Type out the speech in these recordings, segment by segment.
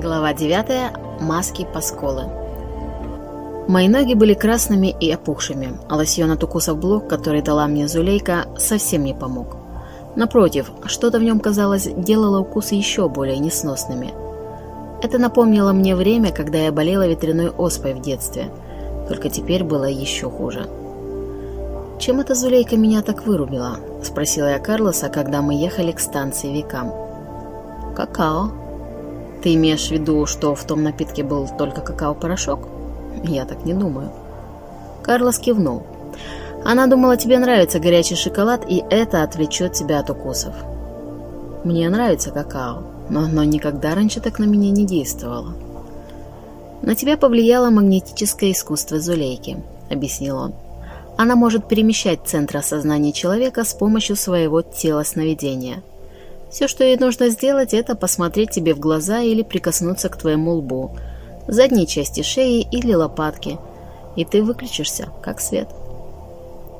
Глава 9. Маски Пасколы. Мои ноги были красными и опухшими, а лосьон от укусов блок, который дала мне Зулейка, совсем не помог. Напротив, что-то в нем, казалось, делало укусы еще более несносными. Это напомнило мне время, когда я болела ветряной оспой в детстве, только теперь было еще хуже. «Чем эта Зулейка меня так вырубила?» – спросила я Карлоса, когда мы ехали к станции Викам. «Какао», ты имеешь в виду, что в том напитке был только какао-порошок? Я так не думаю. Карлос кивнул. Она думала, тебе нравится горячий шоколад, и это отвлечет тебя от укусов. Мне нравится какао, но оно никогда раньше так на меня не действовало. На тебя повлияло магнетическое искусство Зулейки, объяснил он. Она может перемещать центр осознания человека с помощью своего тела сновидения – все, что ей нужно сделать, это посмотреть тебе в глаза или прикоснуться к твоему лбу, задней части шеи или лопатки, и ты выключишься, как свет.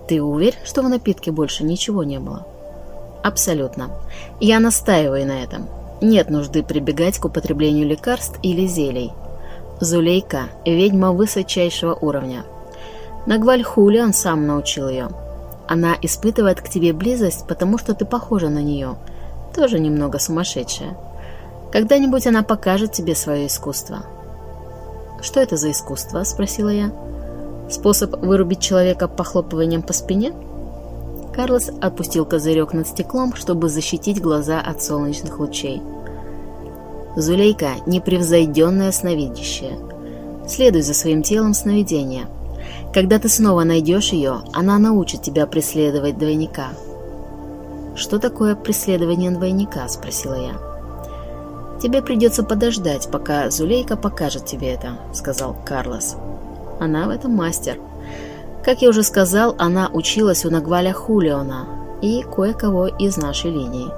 Ты уверен, что в напитке больше ничего не было? Абсолютно. Я настаиваю на этом. Нет нужды прибегать к употреблению лекарств или зелий. Зулейка – ведьма высочайшего уровня. Нагваль он сам научил ее. Она испытывает к тебе близость, потому что ты похожа на нее – тоже немного сумасшедшая. Когда-нибудь она покажет тебе свое искусство. «Что это за искусство?» – спросила я. «Способ вырубить человека похлопыванием по спине?» Карлос опустил козырек над стеклом, чтобы защитить глаза от солнечных лучей. Зулейка – непревзойденное сновидящее. Следуй за своим телом сновидения. Когда ты снова найдешь ее, она научит тебя преследовать двойника – «Что такое преследование двойника?» – спросила я. «Тебе придется подождать, пока Зулейка покажет тебе это», – сказал Карлос. «Она в этом мастер. Как я уже сказал, она училась у Нагваля Хулиона и кое-кого из нашей линии».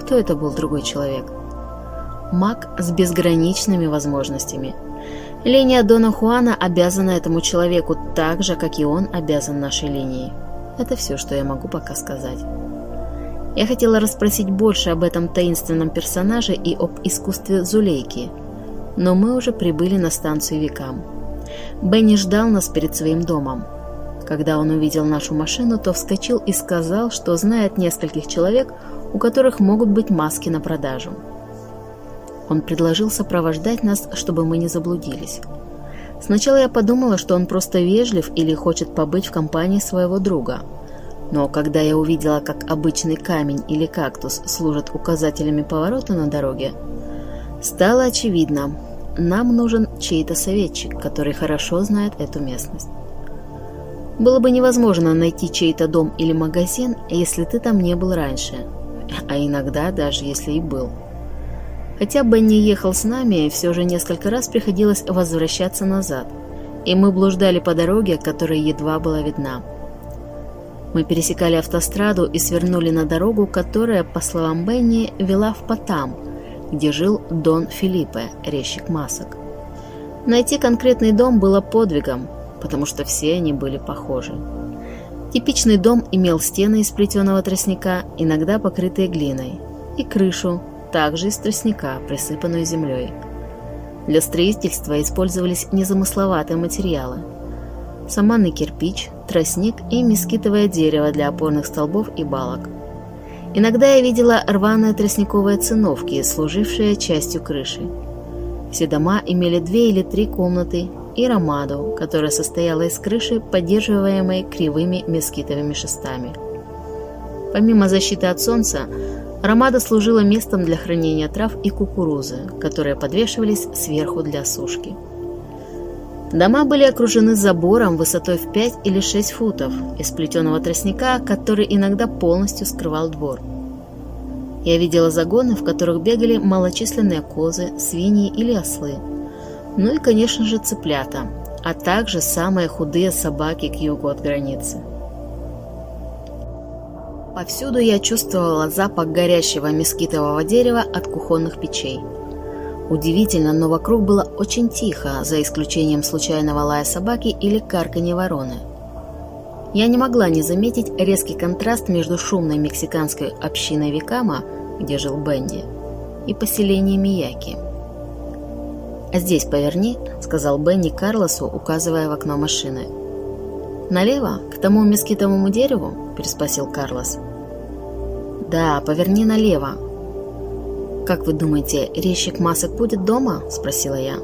Кто это был другой человек? Маг с безграничными возможностями. Линия Дона Хуана обязана этому человеку так же, как и он обязан нашей линии. Это все, что я могу пока сказать. Я хотела расспросить больше об этом таинственном персонаже и об искусстве Зулейки, но мы уже прибыли на станцию Викам. Бенни ждал нас перед своим домом. Когда он увидел нашу машину, то вскочил и сказал, что знает нескольких человек, у которых могут быть маски на продажу. Он предложил сопровождать нас, чтобы мы не заблудились. Сначала я подумала, что он просто вежлив или хочет побыть в компании своего друга – но когда я увидела, как обычный камень или кактус служат указателями поворота на дороге, стало очевидно, нам нужен чей-то советчик, который хорошо знает эту местность. Было бы невозможно найти чей-то дом или магазин, если ты там не был раньше, а иногда даже если и был. Хотя Бенни ехал с нами, все же несколько раз приходилось возвращаться назад, и мы блуждали по дороге, которая едва была видна. Мы пересекали автостраду и свернули на дорогу, которая, по словам Бенни, вела в Потам, где жил Дон Филиппе, резчик масок. Найти конкретный дом было подвигом, потому что все они были похожи. Типичный дом имел стены из плетеного тростника, иногда покрытые глиной, и крышу, также из тростника, присыпанную землей. Для строительства использовались незамысловатые материалы. Саманный кирпич, тростник и мескитовое дерево для опорных столбов и балок. Иногда я видела рваные тростниковые циновки, служившие частью крыши. Все дома имели две или три комнаты и ромаду, которая состояла из крыши, поддерживаемой кривыми мескитовыми шестами. Помимо защиты от солнца, ромада служила местом для хранения трав и кукурузы, которые подвешивались сверху для сушки. Дома были окружены забором высотой в 5 или 6 футов из плетеного тростника, который иногда полностью скрывал двор. Я видела загоны, в которых бегали малочисленные козы, свиньи или ослы. Ну и, конечно же, цыплята, а также самые худые собаки к югу от границы. Повсюду я чувствовала запах горящего мескитового дерева от кухонных печей – Удивительно, но вокруг было очень тихо, за исключением случайного лая собаки или карканья вороны. Я не могла не заметить резкий контраст между шумной мексиканской общиной Викама, где жил Бенди, и поселением Мияки. «А здесь поверни», — сказал Бенни Карлосу, указывая в окно машины. «Налево? К тому мескитовому дереву?» — переспросил Карлос. «Да, поверни налево». «Как вы думаете, резчик масок будет дома?» — спросила я.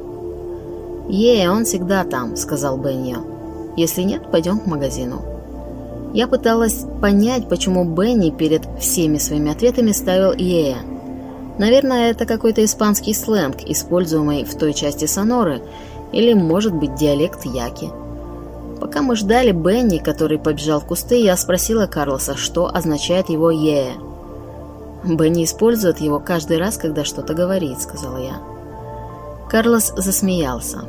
«Е, он всегда там», — сказал Бенни. «Если нет, пойдем к магазину». Я пыталась понять, почему Бенни перед всеми своими ответами ставил «е». Наверное, это какой-то испанский сленг, используемый в той части Соноры, или, может быть, диалект Яки. Пока мы ждали Бенни, который побежал в кусты, я спросила Карлоса, что означает его «е». «Бенни использует его каждый раз, когда что-то говорит», — сказала я. Карлос засмеялся.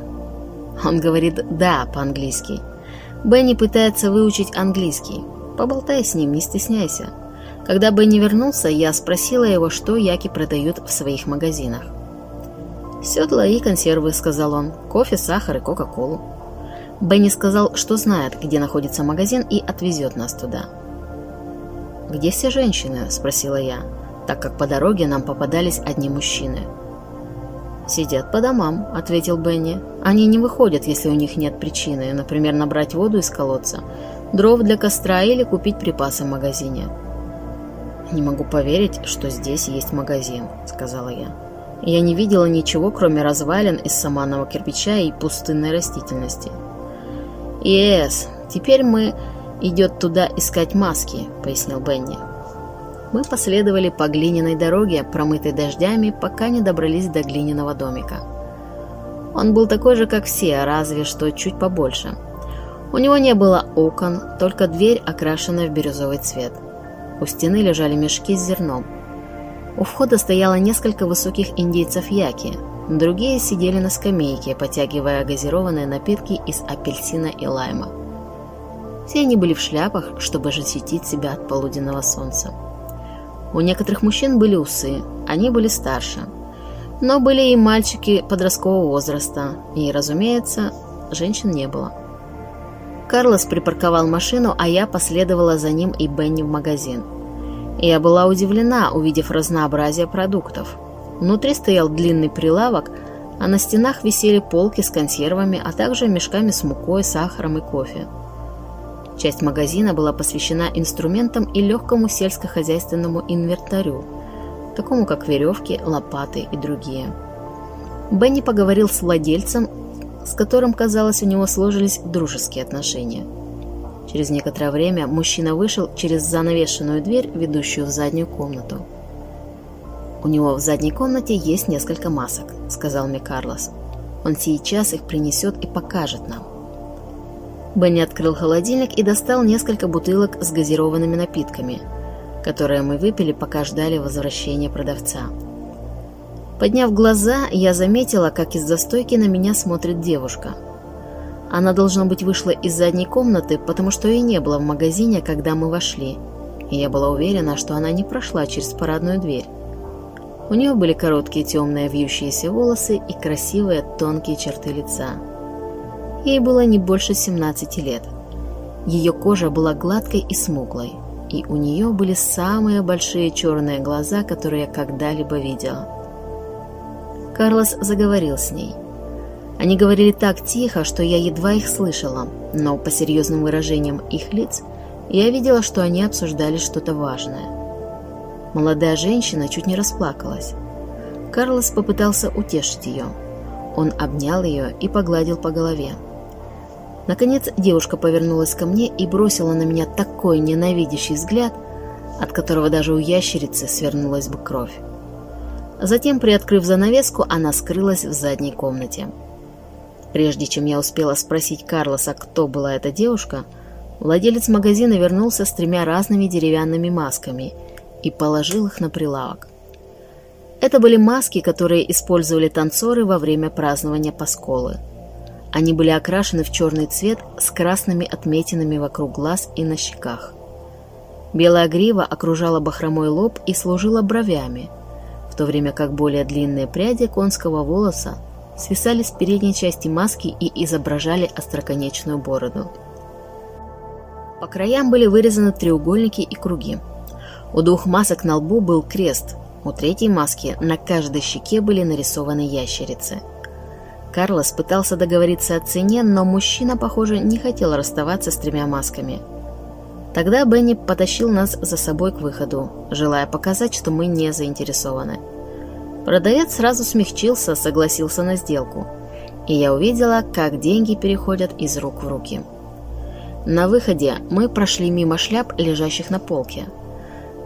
Он говорит «да» по-английски. Бенни пытается выучить английский. Поболтай с ним, не стесняйся. Когда Бенни вернулся, я спросила его, что яки продают в своих магазинах. «Седла и консервы», — сказал он, — «кофе, сахар и кока-колу». Бенни сказал, что знает, где находится магазин и отвезет нас туда. «Где все женщины?» — спросила я, так как по дороге нам попадались одни мужчины. «Сидят по домам», — ответил Бенни. «Они не выходят, если у них нет причины, например, набрать воду из колодца, дров для костра или купить припасы в магазине». «Не могу поверить, что здесь есть магазин», — сказала я. «Я не видела ничего, кроме развалин из саманного кирпича и пустынной растительности». «Ес, теперь мы идет туда искать маски», — пояснил Бенни мы последовали по глиняной дороге, промытой дождями, пока не добрались до глиняного домика. Он был такой же, как все, разве что чуть побольше. У него не было окон, только дверь, окрашенная в бирюзовый цвет. У стены лежали мешки с зерном. У входа стояло несколько высоких индейцев яки. Другие сидели на скамейке, потягивая газированные напитки из апельсина и лайма. Все они были в шляпах, чтобы защитить себя от полуденного солнца. У некоторых мужчин были усы, они были старше. Но были и мальчики подросткового возраста, и, разумеется, женщин не было. Карлос припарковал машину, а я последовала за ним и Бенни в магазин. Я была удивлена, увидев разнообразие продуктов. Внутри стоял длинный прилавок, а на стенах висели полки с консервами, а также мешками с мукой, сахаром и кофе. Часть магазина была посвящена инструментам и легкому сельскохозяйственному инвентарю, такому как веревки, лопаты и другие. Бенни поговорил с владельцем, с которым, казалось, у него сложились дружеские отношения. Через некоторое время мужчина вышел через занавешенную дверь, ведущую в заднюю комнату. «У него в задней комнате есть несколько масок», — сказал мне Карлос. «Он сейчас их принесет и покажет нам». Бенни открыл холодильник и достал несколько бутылок с газированными напитками, которые мы выпили, пока ждали возвращения продавца. Подняв глаза, я заметила, как из-за стойки на меня смотрит девушка. Она, должно быть, вышла из задней комнаты, потому что ее не было в магазине, когда мы вошли, и я была уверена, что она не прошла через парадную дверь. У нее были короткие темные вьющиеся волосы и красивые тонкие черты лица. Ей было не больше 17 лет. Ее кожа была гладкой и смуглой, и у нее были самые большие черные глаза, которые я когда-либо видела. Карлос заговорил с ней. Они говорили так тихо, что я едва их слышала, но по серьезным выражениям их лиц я видела, что они обсуждали что-то важное. Молодая женщина чуть не расплакалась. Карлос попытался утешить ее. Он обнял ее и погладил по голове. Наконец девушка повернулась ко мне и бросила на меня такой ненавидящий взгляд, от которого даже у ящерицы свернулась бы кровь. Затем, приоткрыв занавеску, она скрылась в задней комнате. Прежде чем я успела спросить Карлоса, кто была эта девушка, владелец магазина вернулся с тремя разными деревянными масками и положил их на прилавок. Это были маски, которые использовали танцоры во время празднования Пасколы – они были окрашены в черный цвет с красными отметинами вокруг глаз и на щеках. Белая грива окружала бахромой лоб и служила бровями, в то время как более длинные пряди конского волоса свисали с передней части маски и изображали остроконечную бороду. По краям были вырезаны треугольники и круги. У двух масок на лбу был крест, у третьей маски на каждой щеке были нарисованы ящерицы – Карлос пытался договориться о цене, но мужчина, похоже, не хотел расставаться с тремя масками. Тогда Бенни потащил нас за собой к выходу, желая показать, что мы не заинтересованы. Продавец сразу смягчился, согласился на сделку. И я увидела, как деньги переходят из рук в руки. На выходе мы прошли мимо шляп, лежащих на полке.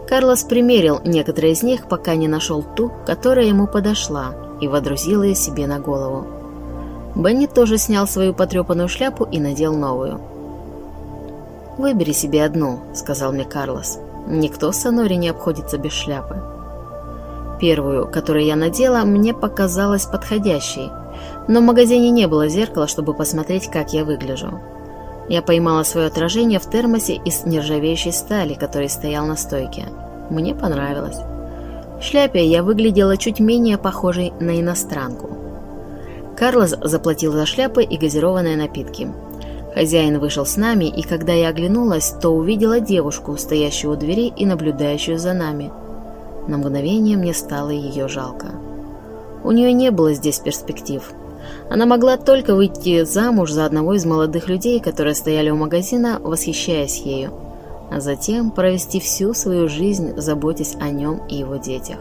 Карлос примерил некоторые из них, пока не нашел ту, которая ему подошла, и водрузил ее себе на голову. Бенни тоже снял свою потрепанную шляпу и надел новую. «Выбери себе одну», — сказал мне Карлос. «Никто в Соноре не обходится без шляпы». Первую, которую я надела, мне показалась подходящей, но в магазине не было зеркала, чтобы посмотреть, как я выгляжу. Я поймала свое отражение в термосе из нержавеющей стали, который стоял на стойке. Мне понравилось. В шляпе я выглядела чуть менее похожей на иностранку. Карлос заплатил за шляпы и газированные напитки. Хозяин вышел с нами, и когда я оглянулась, то увидела девушку, стоящую у двери и наблюдающую за нами. На мгновение мне стало ее жалко. У нее не было здесь перспектив. Она могла только выйти замуж за одного из молодых людей, которые стояли у магазина, восхищаясь ею, а затем провести всю свою жизнь, заботясь о нем и его детях.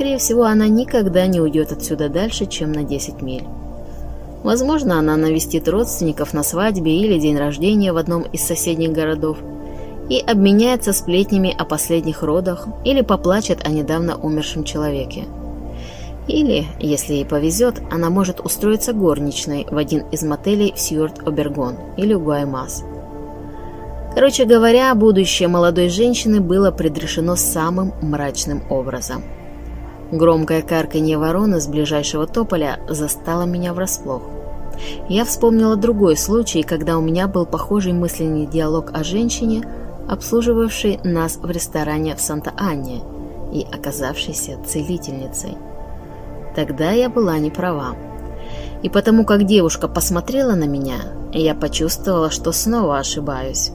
Скорее всего, она никогда не уйдет отсюда дальше, чем на 10 миль. Возможно, она навестит родственников на свадьбе или день рождения в одном из соседних городов и обменяется сплетнями о последних родах или поплачет о недавно умершем человеке. Или, если ей повезет, она может устроиться горничной в один из мотелей в Сьюарт-Обергон или Гуаймас. Короче говоря, будущее молодой женщины было предрешено самым мрачным образом – Громкое карканье вороны с ближайшего тополя застало меня врасплох. Я вспомнила другой случай, когда у меня был похожий мысленный диалог о женщине, обслуживавшей нас в ресторане в Санта-Анне и оказавшейся целительницей. Тогда я была не права. И потому как девушка посмотрела на меня, я почувствовала, что снова ошибаюсь.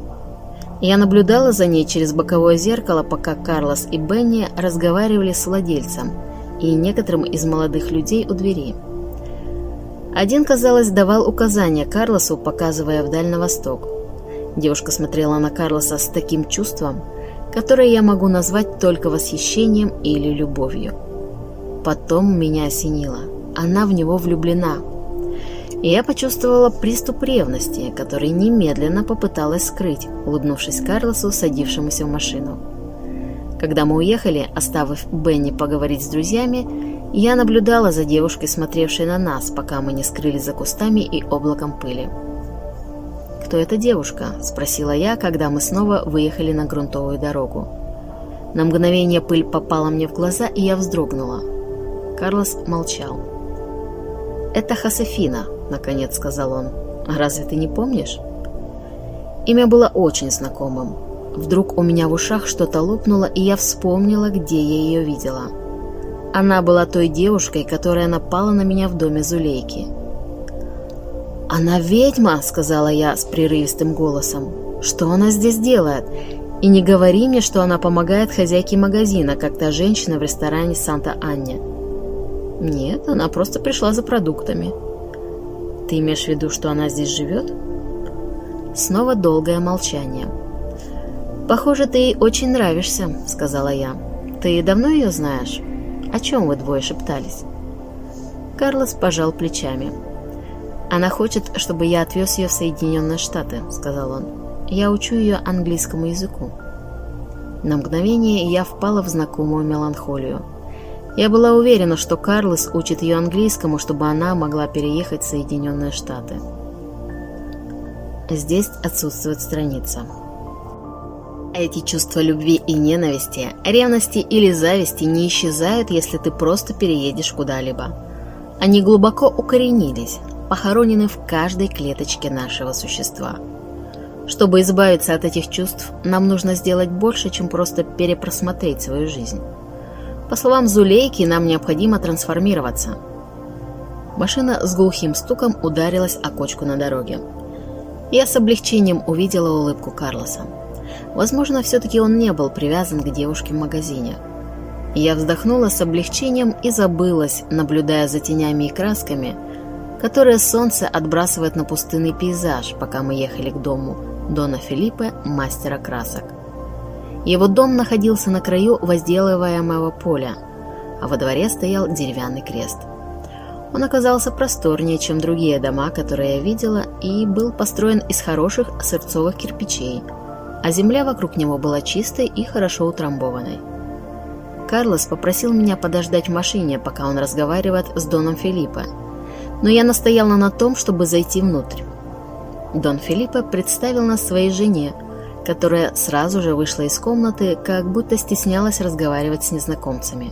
Я наблюдала за ней через боковое зеркало, пока Карлос и Бенни разговаривали с владельцем и некоторым из молодых людей у двери. Один, казалось, давал указания Карлосу, показывая вдаль на восток. Девушка смотрела на Карлоса с таким чувством, которое я могу назвать только восхищением или любовью. Потом меня осенило. Она в него влюблена – и я почувствовала приступ ревности, который немедленно попыталась скрыть, улыбнувшись Карлосу, садившемуся в машину. Когда мы уехали, оставив Бенни поговорить с друзьями, я наблюдала за девушкой, смотревшей на нас, пока мы не скрылись за кустами и облаком пыли. «Кто эта девушка?» – спросила я, когда мы снова выехали на грунтовую дорогу. На мгновение пыль попала мне в глаза, и я вздрогнула. Карлос молчал. «Это Хасефина», — наконец сказал он. «А разве ты не помнишь?» Имя было очень знакомым. Вдруг у меня в ушах что-то лопнуло, и я вспомнила, где я ее видела. Она была той девушкой, которая напала на меня в доме Зулейки. «Она ведьма!» — сказала я с прерывистым голосом. «Что она здесь делает? И не говори мне, что она помогает хозяйке магазина, как та женщина в ресторане Санта-Анне». «Нет, она просто пришла за продуктами». «Ты имеешь в виду, что она здесь живет?» Снова долгое молчание. «Похоже, ты ей очень нравишься», — сказала я. «Ты давно ее знаешь? О чем вы двое шептались?» Карлос пожал плечами. «Она хочет, чтобы я отвез ее в Соединенные Штаты», — сказал он. «Я учу ее английскому языку». На мгновение я впала в знакомую меланхолию. Я была уверена, что Карлос учит ее английскому, чтобы она могла переехать в Соединенные Штаты. Здесь отсутствует страница. Эти чувства любви и ненависти, ревности или зависти не исчезают, если ты просто переедешь куда-либо. Они глубоко укоренились, похоронены в каждой клеточке нашего существа. Чтобы избавиться от этих чувств, нам нужно сделать больше, чем просто перепросмотреть свою жизнь. По словам Зулейки, нам необходимо трансформироваться. Машина с глухим стуком ударилась о кочку на дороге. Я с облегчением увидела улыбку Карлоса. Возможно, все-таки он не был привязан к девушке в магазине. Я вздохнула с облегчением и забылась, наблюдая за тенями и красками, которое солнце отбрасывает на пустынный пейзаж, пока мы ехали к дому Дона Филиппе, мастера красок. Его дом находился на краю возделываемого поля, а во дворе стоял деревянный крест. Он оказался просторнее, чем другие дома, которые я видела, и был построен из хороших сырцовых кирпичей, а земля вокруг него была чистой и хорошо утрамбованной. Карлос попросил меня подождать в машине, пока он разговаривает с Доном Филиппо, но я настояла на том, чтобы зайти внутрь. Дон Филиппо представил нас своей жене, которая сразу же вышла из комнаты, как будто стеснялась разговаривать с незнакомцами.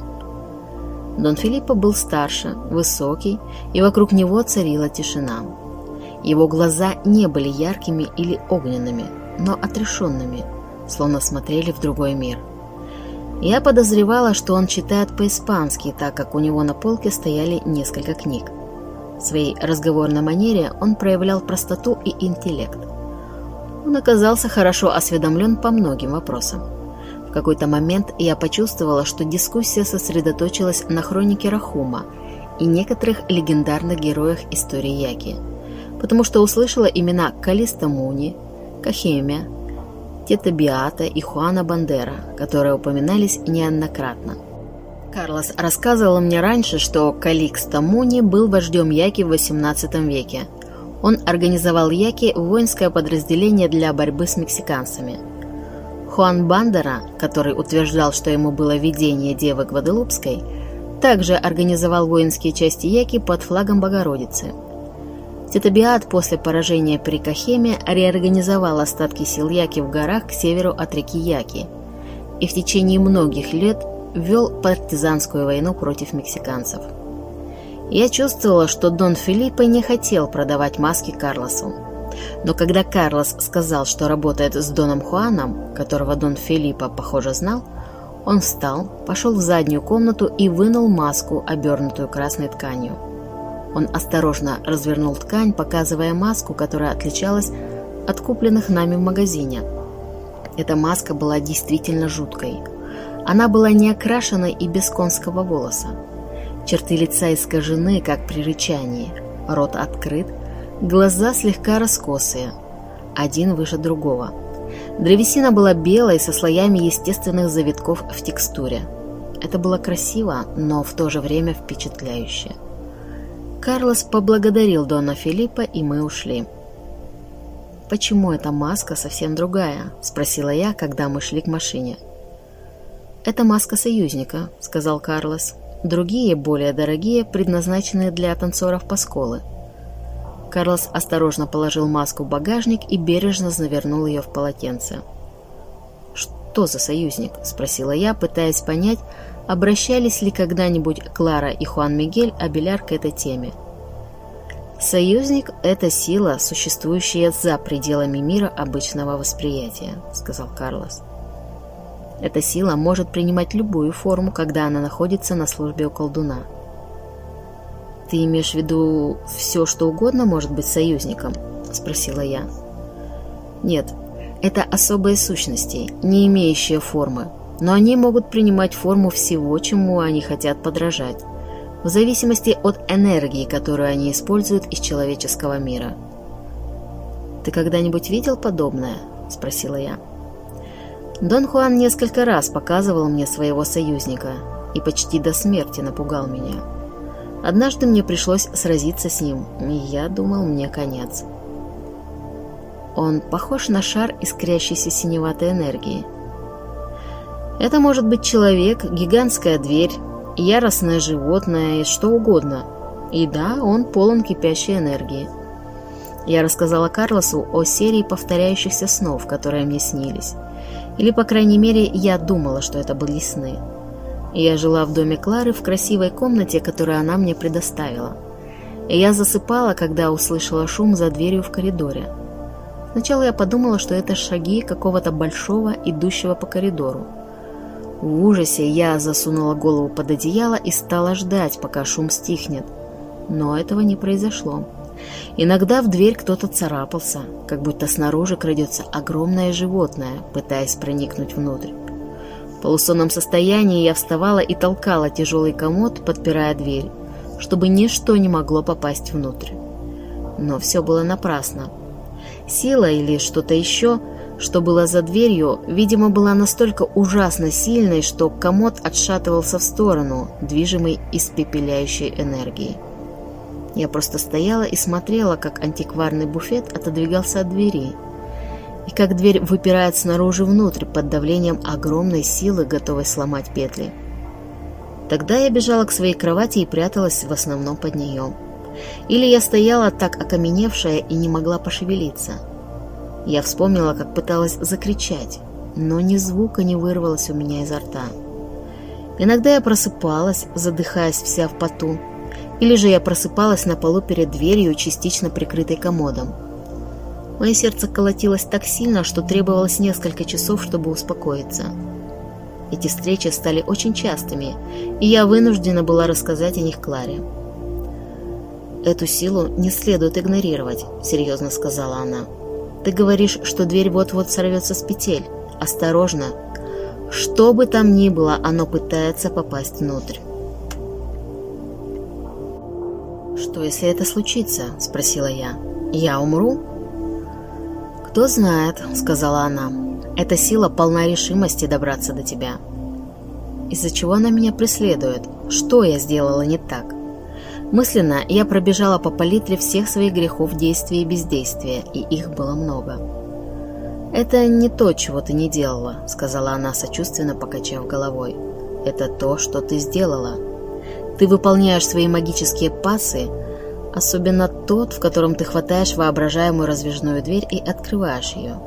Дон Филиппо был старше, высокий, и вокруг него царила тишина. Его глаза не были яркими или огненными, но отрешенными, словно смотрели в другой мир. Я подозревала, что он читает по-испански, так как у него на полке стояли несколько книг. В своей разговорной манере он проявлял простоту и интеллект. Он оказался хорошо осведомлен по многим вопросам. В какой-то момент я почувствовала, что дискуссия сосредоточилась на хронике Рахума и некоторых легендарных героях истории Яки, потому что услышала имена Калиста Муни, Кахемия, Тета Биата и Хуана Бандера, которые упоминались неоднократно. Карлос рассказывал мне раньше, что Каликс Муни был вождем Яки в XVIII веке – он организовал Яки воинское подразделение для борьбы с мексиканцами. Хуан Бандера, который утверждал, что ему было видение Девы Гваделупской, также организовал воинские части Яки под флагом Богородицы. Тетабиат после поражения при Кахеме реорганизовал остатки сил Яки в горах к северу от реки Яки и в течение многих лет вел партизанскую войну против мексиканцев. Я чувствовала, что Дон Филиппо не хотел продавать маски Карлосу. Но когда Карлос сказал, что работает с Доном Хуаном, которого Дон Филиппо, похоже, знал, он встал, пошел в заднюю комнату и вынул маску, обернутую красной тканью. Он осторожно развернул ткань, показывая маску, которая отличалась от купленных нами в магазине. Эта маска была действительно жуткой. Она была не окрашена и без конского волоса. Черты лица искажены, как при рычании. Рот открыт, глаза слегка раскосые. Один выше другого. Древесина была белой, со слоями естественных завитков в текстуре. Это было красиво, но в то же время впечатляюще. Карлос поблагодарил Дона Филиппа, и мы ушли. «Почему эта маска совсем другая?» – спросила я, когда мы шли к машине. «Это маска союзника», – сказал Карлос. Другие, более дорогие, предназначены для танцоров Пасколы. Карлос осторожно положил маску в багажник и бережно завернул ее в полотенце. «Что за союзник?» – спросила я, пытаясь понять, обращались ли когда-нибудь Клара и Хуан Мигель Абеляр к этой теме. «Союзник – это сила, существующая за пределами мира обычного восприятия», – сказал Карлос. Эта сила может принимать любую форму, когда она находится на службе у колдуна. «Ты имеешь в виду, все, что угодно может быть союзником?» – спросила я. «Нет, это особые сущности, не имеющие формы, но они могут принимать форму всего, чему они хотят подражать, в зависимости от энергии, которую они используют из человеческого мира». «Ты когда-нибудь видел подобное?» – спросила я. Дон Хуан несколько раз показывал мне своего союзника и почти до смерти напугал меня. Однажды мне пришлось сразиться с ним, и я думал, мне конец. Он похож на шар искрящейся синеватой энергии. Это может быть человек, гигантская дверь, яростное животное и что угодно. И да, он полон кипящей энергии. Я рассказала Карлосу о серии повторяющихся снов, которые мне снились. Или, по крайней мере, я думала, что это были сны. Я жила в доме Клары в красивой комнате, которую она мне предоставила. И я засыпала, когда услышала шум за дверью в коридоре. Сначала я подумала, что это шаги какого-то большого, идущего по коридору. В ужасе я засунула голову под одеяло и стала ждать, пока шум стихнет. Но этого не произошло. Иногда в дверь кто-то царапался, как будто снаружи крадется огромное животное, пытаясь проникнуть внутрь. В полусонном состоянии я вставала и толкала тяжелый комод, подпирая дверь, чтобы ничто не могло попасть внутрь. но все было напрасно. Сила или что-то еще, что было за дверью, видимо, была настолько ужасно сильной, что комод отшатывался в сторону, движимый испепеляющей энергией. Я просто стояла и смотрела, как антикварный буфет отодвигался от двери, и как дверь выпирает снаружи внутрь под давлением огромной силы, готовой сломать петли. Тогда я бежала к своей кровати и пряталась в основном под нее. Или я стояла так окаменевшая и не могла пошевелиться. Я вспомнила, как пыталась закричать, но ни звука не вырвалось у меня изо рта. Иногда я просыпалась, задыхаясь вся в поту, или же я просыпалась на полу перед дверью, частично прикрытой комодом. Мое сердце колотилось так сильно, что требовалось несколько часов, чтобы успокоиться. Эти встречи стали очень частыми, и я вынуждена была рассказать о них Кларе. «Эту силу не следует игнорировать», — серьезно сказала она. «Ты говоришь, что дверь вот-вот сорвется с петель. Осторожно. Что бы там ни было, оно пытается попасть внутрь». «Что, если это случится?» — спросила я. «Я умру?» «Кто знает», — сказала она. «Эта сила полна решимости добраться до тебя». «Из-за чего она меня преследует? Что я сделала не так?» Мысленно я пробежала по палитре всех своих грехов действия и бездействия, и их было много. «Это не то, чего ты не делала», — сказала она, сочувственно покачав головой. «Это то, что ты сделала. Ты выполняешь свои магические пасы, особенно тот, в котором ты хватаешь воображаемую раздвижную дверь и открываешь ее.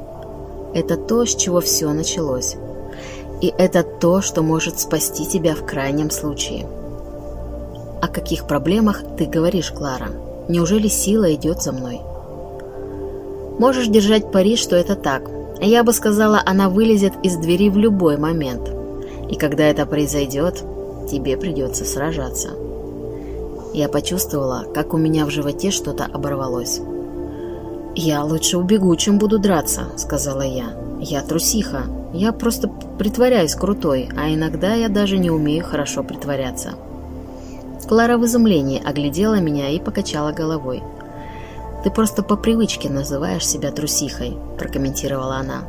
Это то, с чего все началось. И это то, что может спасти тебя в крайнем случае. О каких проблемах ты говоришь, Клара? Неужели сила идет за мной? Можешь держать пари, что это так. Я бы сказала, она вылезет из двери в любой момент. И когда это произойдет, тебе придется сражаться. Я почувствовала, как у меня в животе что-то оборвалось. «Я лучше убегу, чем буду драться», — сказала я. «Я трусиха. Я просто притворяюсь крутой, а иногда я даже не умею хорошо притворяться». Клара в изумлении оглядела меня и покачала головой. «Ты просто по привычке называешь себя трусихой», — прокомментировала она.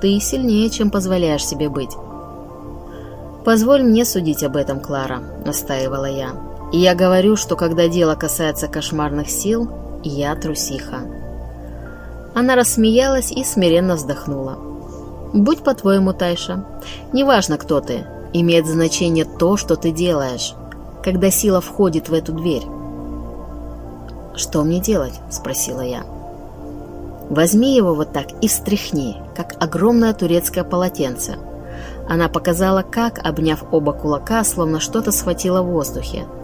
«Ты сильнее, чем позволяешь себе быть». «Позволь мне судить об этом, Клара», — настаивала я. И я говорю, что когда дело касается кошмарных сил, я трусиха. Она рассмеялась и смиренно вздохнула. «Будь по-твоему, Тайша. Неважно, кто ты. Имеет значение то, что ты делаешь, когда сила входит в эту дверь». «Что мне делать?» – спросила я. «Возьми его вот так и встряхни, как огромное турецкое полотенце». Она показала, как, обняв оба кулака, словно что-то схватила в воздухе –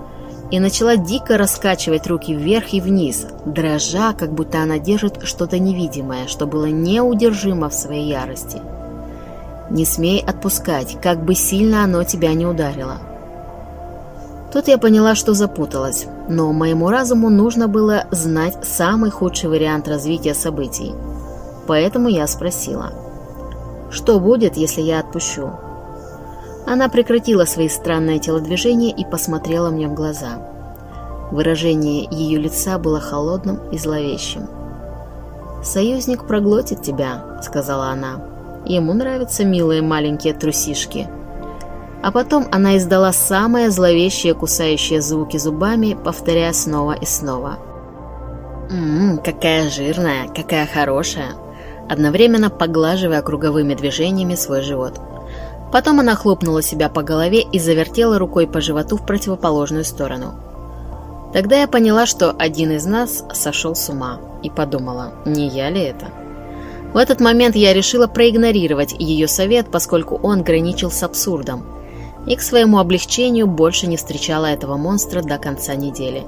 и начала дико раскачивать руки вверх и вниз, дрожа, как будто она держит что-то невидимое, что было неудержимо в своей ярости. «Не смей отпускать, как бы сильно оно тебя не ударило». Тут я поняла, что запуталась, но моему разуму нужно было знать самый худший вариант развития событий. Поэтому я спросила, «Что будет, если я отпущу?» Она прекратила свои странные телодвижения и посмотрела мне в глаза. Выражение ее лица было холодным и зловещим. «Союзник проглотит тебя», — сказала она. «Ему нравятся милые маленькие трусишки». А потом она издала самые зловещие кусающие звуки зубами, повторяя снова и снова. «Ммм, какая жирная, какая хорошая!» Одновременно поглаживая круговыми движениями свой живот. Потом она хлопнула себя по голове и завертела рукой по животу в противоположную сторону. Тогда я поняла, что один из нас сошел с ума, и подумала, не я ли это? В этот момент я решила проигнорировать ее совет, поскольку он граничил с абсурдом, и к своему облегчению больше не встречала этого монстра до конца недели.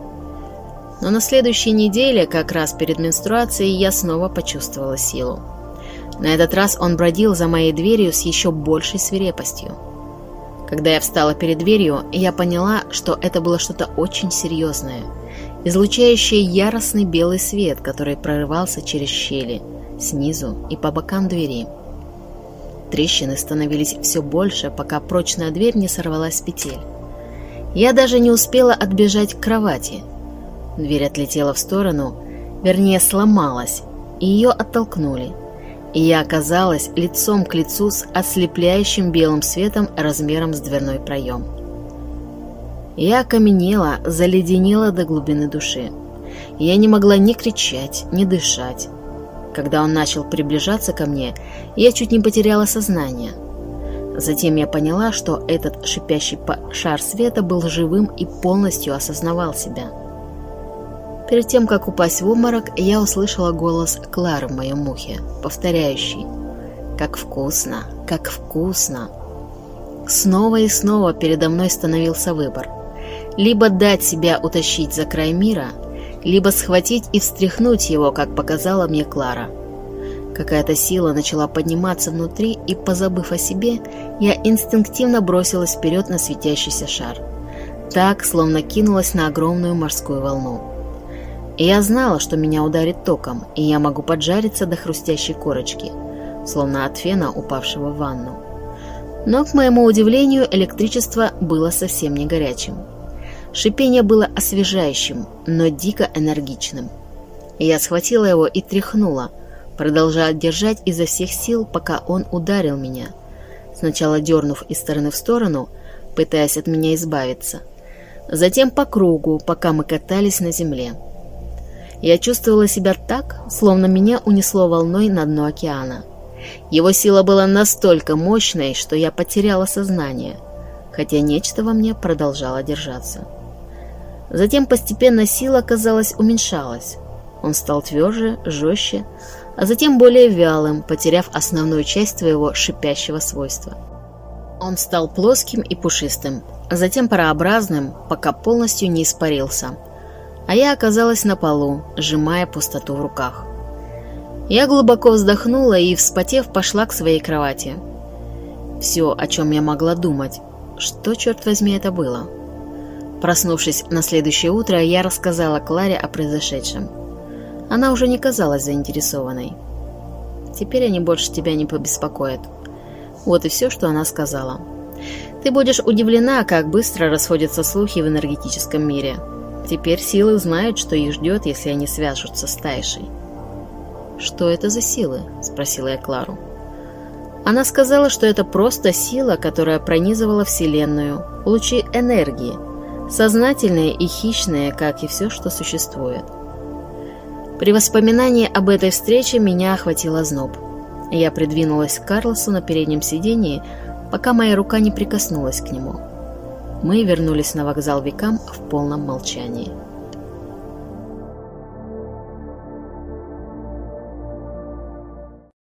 Но на следующей неделе, как раз перед менструацией, я снова почувствовала силу. На этот раз он бродил за моей дверью с еще большей свирепостью. Когда я встала перед дверью, я поняла, что это было что-то очень серьезное, излучающее яростный белый свет, который прорывался через щели, снизу и по бокам двери. Трещины становились все больше, пока прочная дверь не сорвалась с петель. Я даже не успела отбежать к кровати. Дверь отлетела в сторону, вернее сломалась, и ее оттолкнули. И я оказалась лицом к лицу с ослепляющим белым светом размером с дверной проем. Я окаменела, заледенела до глубины души. Я не могла ни кричать, ни дышать. Когда он начал приближаться ко мне, я чуть не потеряла сознание. Затем я поняла, что этот шипящий шар света был живым и полностью осознавал себя. Перед тем, как упасть в обморок, я услышала голос Клары в моем ухе, повторяющий «Как вкусно! Как вкусно!» Снова и снова передо мной становился выбор. Либо дать себя утащить за край мира, либо схватить и встряхнуть его, как показала мне Клара. Какая-то сила начала подниматься внутри, и, позабыв о себе, я инстинктивно бросилась вперед на светящийся шар. Так, словно кинулась на огромную морскую волну. Я знала, что меня ударит током, и я могу поджариться до хрустящей корочки, словно от фена, упавшего в ванну. Но, к моему удивлению, электричество было совсем не горячим. Шипение было освежающим, но дико энергичным. Я схватила его и тряхнула, продолжая держать изо всех сил, пока он ударил меня, сначала дернув из стороны в сторону, пытаясь от меня избавиться, затем по кругу, пока мы катались на земле. Я чувствовала себя так, словно меня унесло волной на дно океана. Его сила была настолько мощной, что я потеряла сознание, хотя нечто во мне продолжало держаться. Затем постепенно сила, казалось, уменьшалась. Он стал тверже, жестче, а затем более вялым, потеряв основную часть своего шипящего свойства. Он стал плоским и пушистым, а затем парообразным, пока полностью не испарился. А я оказалась на полу, сжимая пустоту в руках. Я глубоко вздохнула и, вспотев, пошла к своей кровати. Все, о чем я могла думать. Что, черт возьми, это было? Проснувшись на следующее утро, я рассказала Кларе о произошедшем. Она уже не казалась заинтересованной. «Теперь они больше тебя не побеспокоят». Вот и все, что она сказала. «Ты будешь удивлена, как быстро расходятся слухи в энергетическом мире. Теперь силы знают, что их ждет, если они свяжутся с Тайшей». «Что это за силы?» – спросила я Клару. Она сказала, что это просто сила, которая пронизывала Вселенную, лучи энергии – сознательные и хищные, как и все, что существует. При воспоминании об этой встрече меня охватило зноб. Я придвинулась к Карлосу на переднем сидении, пока моя рука не прикоснулась к нему. Мы вернулись на вокзал Викам в полном молчании.